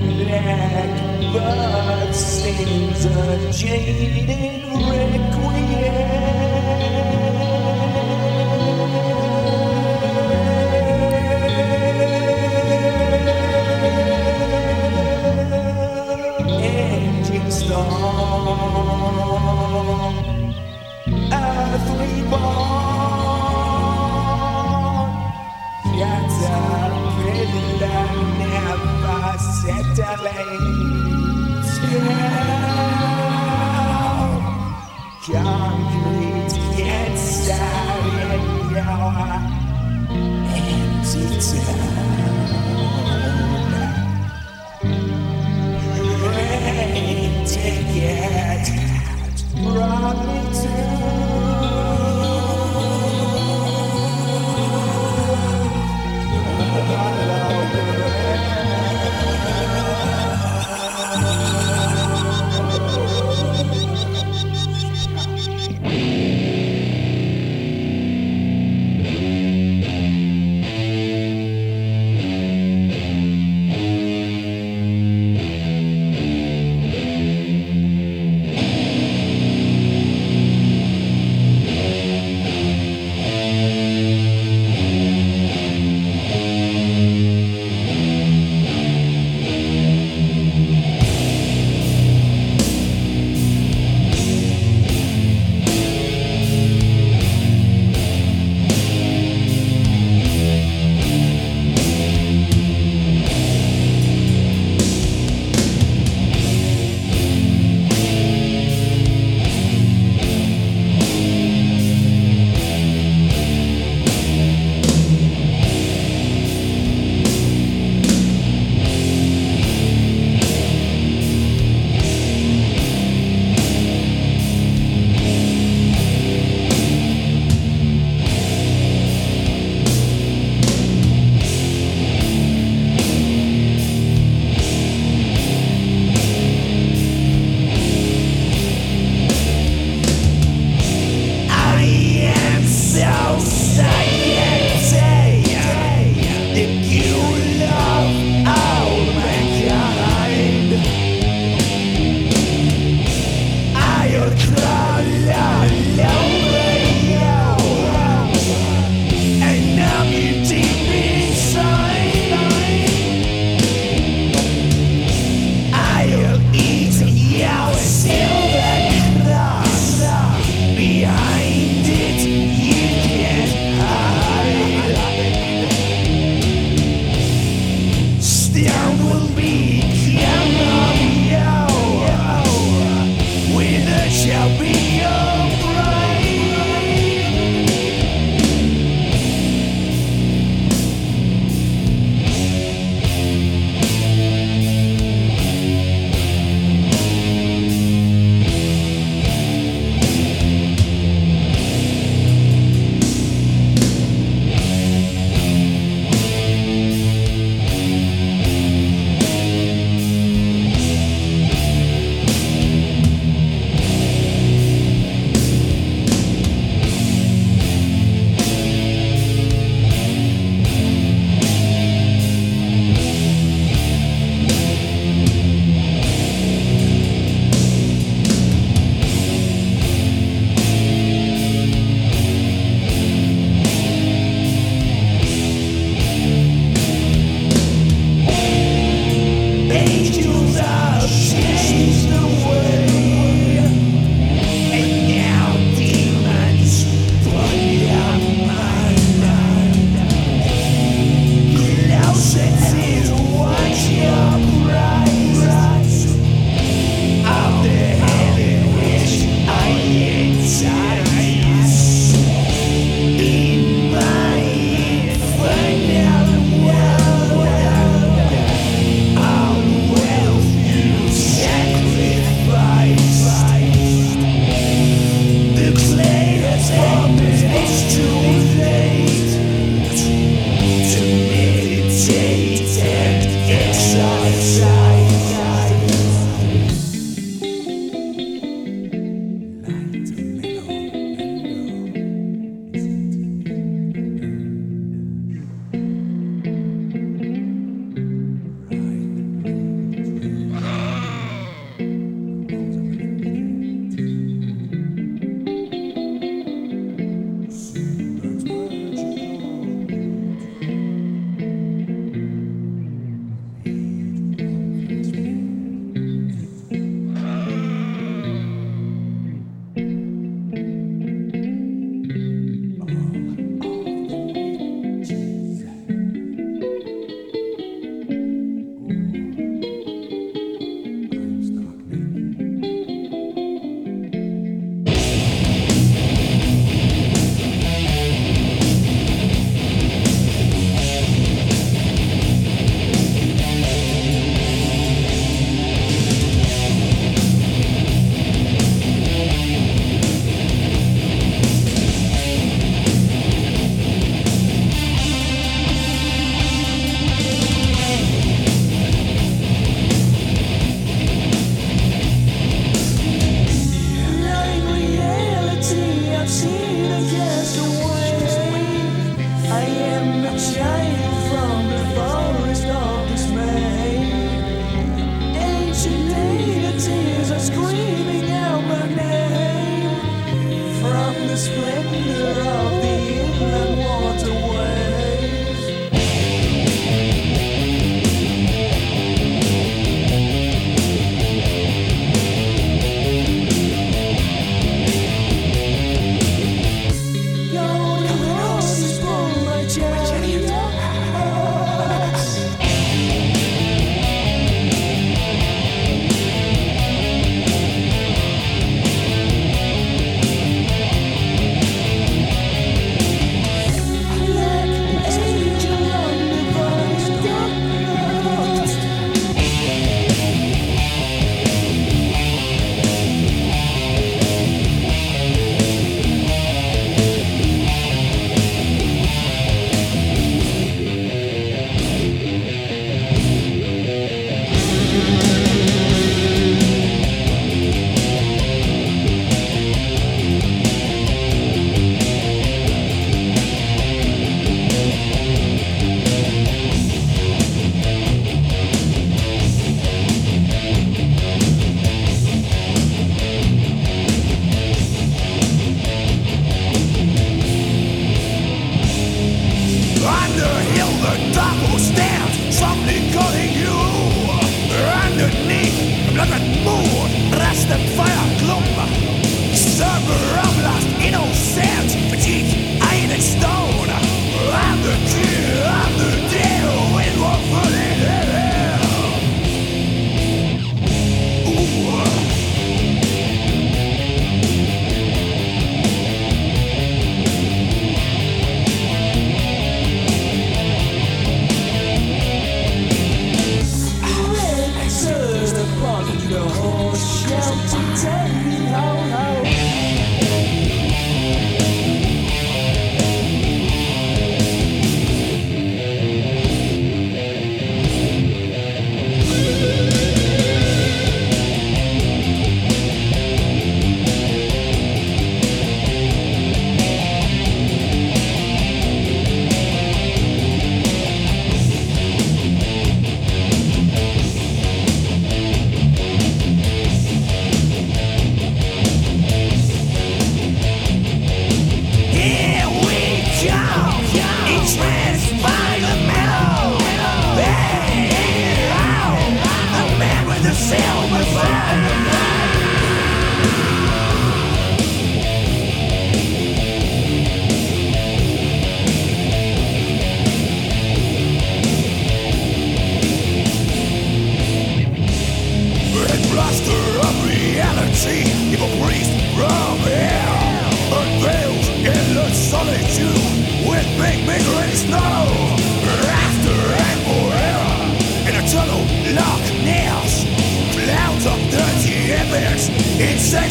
Blackbird sings a jaded requiem. Caterpillar never settles down. Concrete gets out empty town. Rain ticket brought me splendor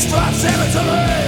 from cemetery.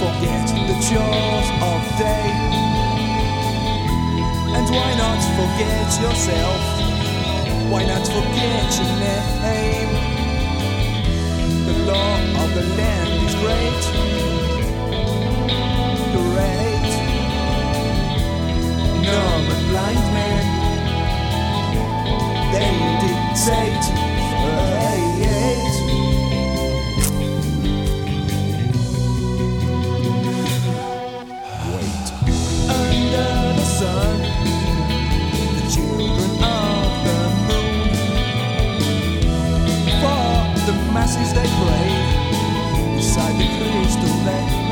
Forget the chores of day? And why not forget yourself? Why not forget your name? The law of the land is great. Great. Numb and blind men. They dictate. They pray beside the crystal. The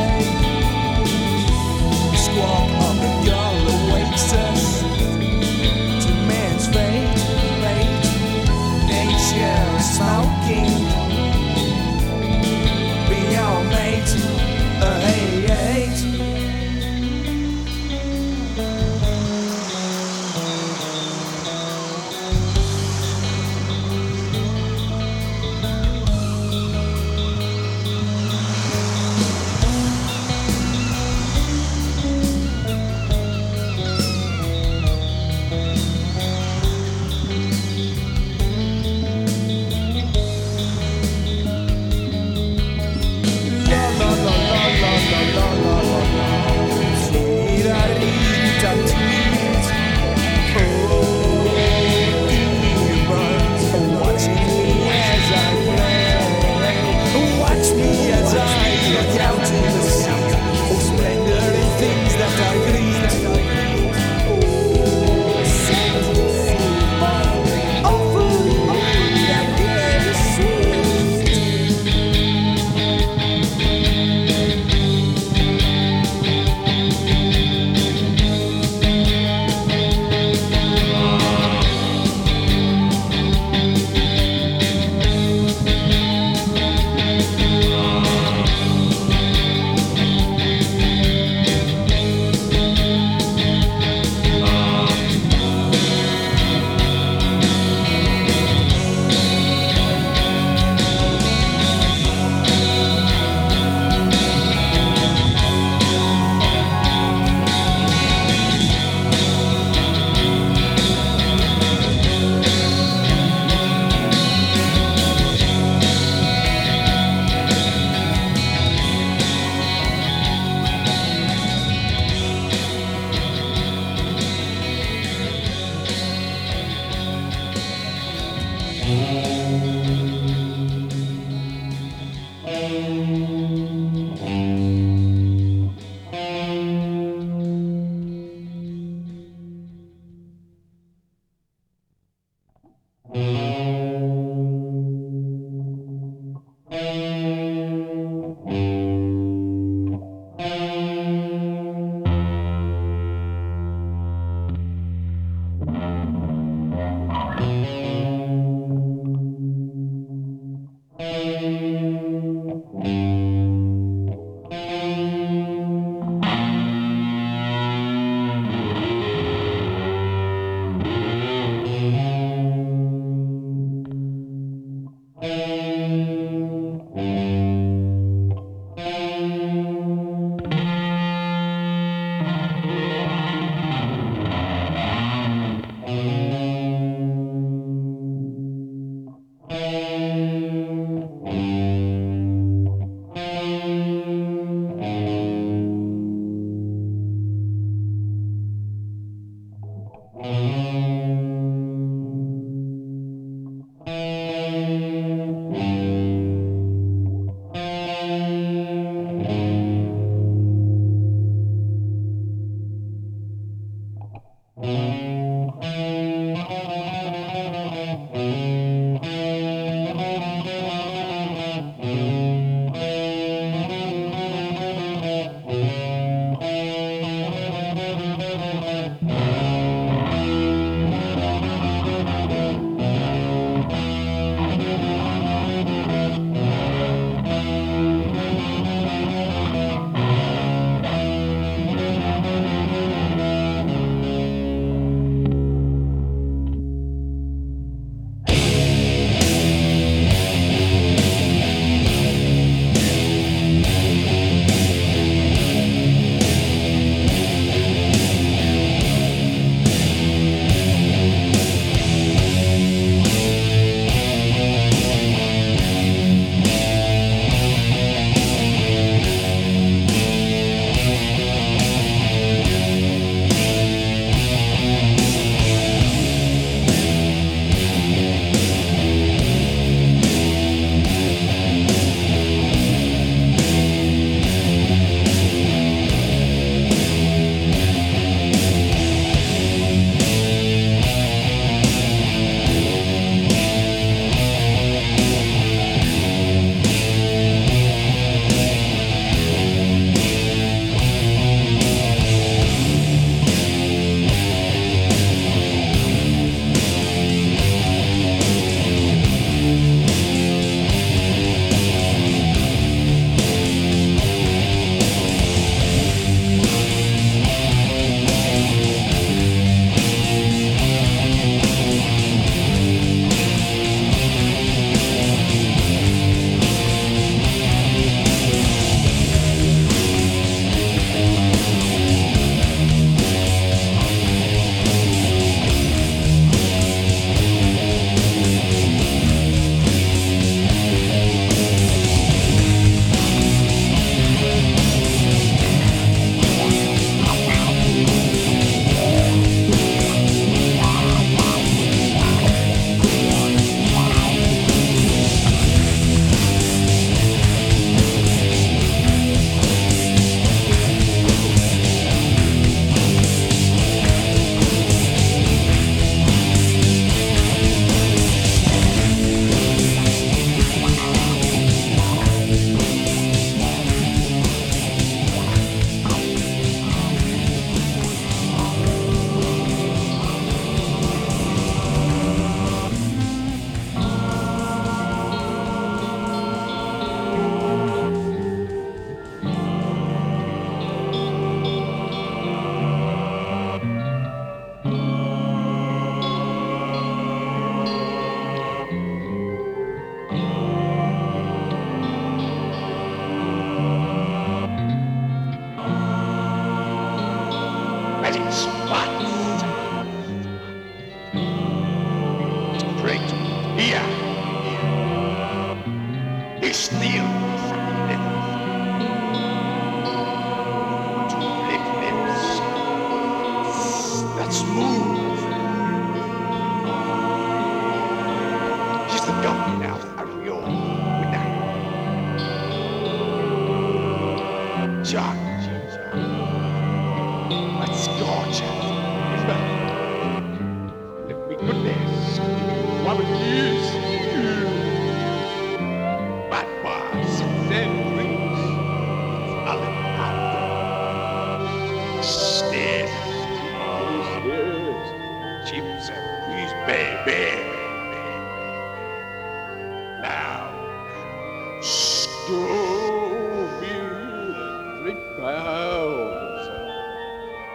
Three pounds.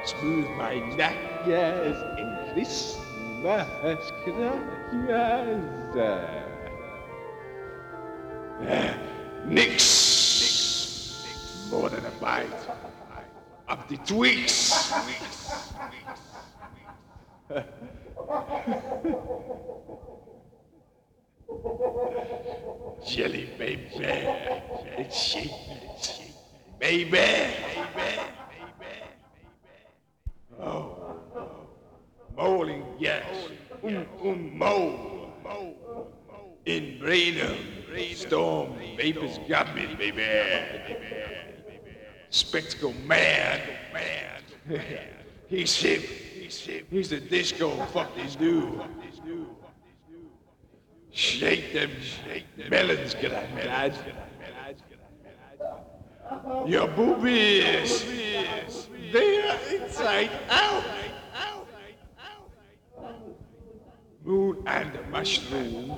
Smooth my neck, yes, in Christmas, gracias. Nix, more than a bite of the twigs. Jelly baby, it's shaky, it's shaky. baby, baby, Oh, molding gas, um, um, mold, in brainer, storm, vapors got me, baby. Spectacle man, man, he's hip, he's the disco fucking dude. Shake them, shake them melons, granddad. Your boobies, they're inside out. Moon and mushroom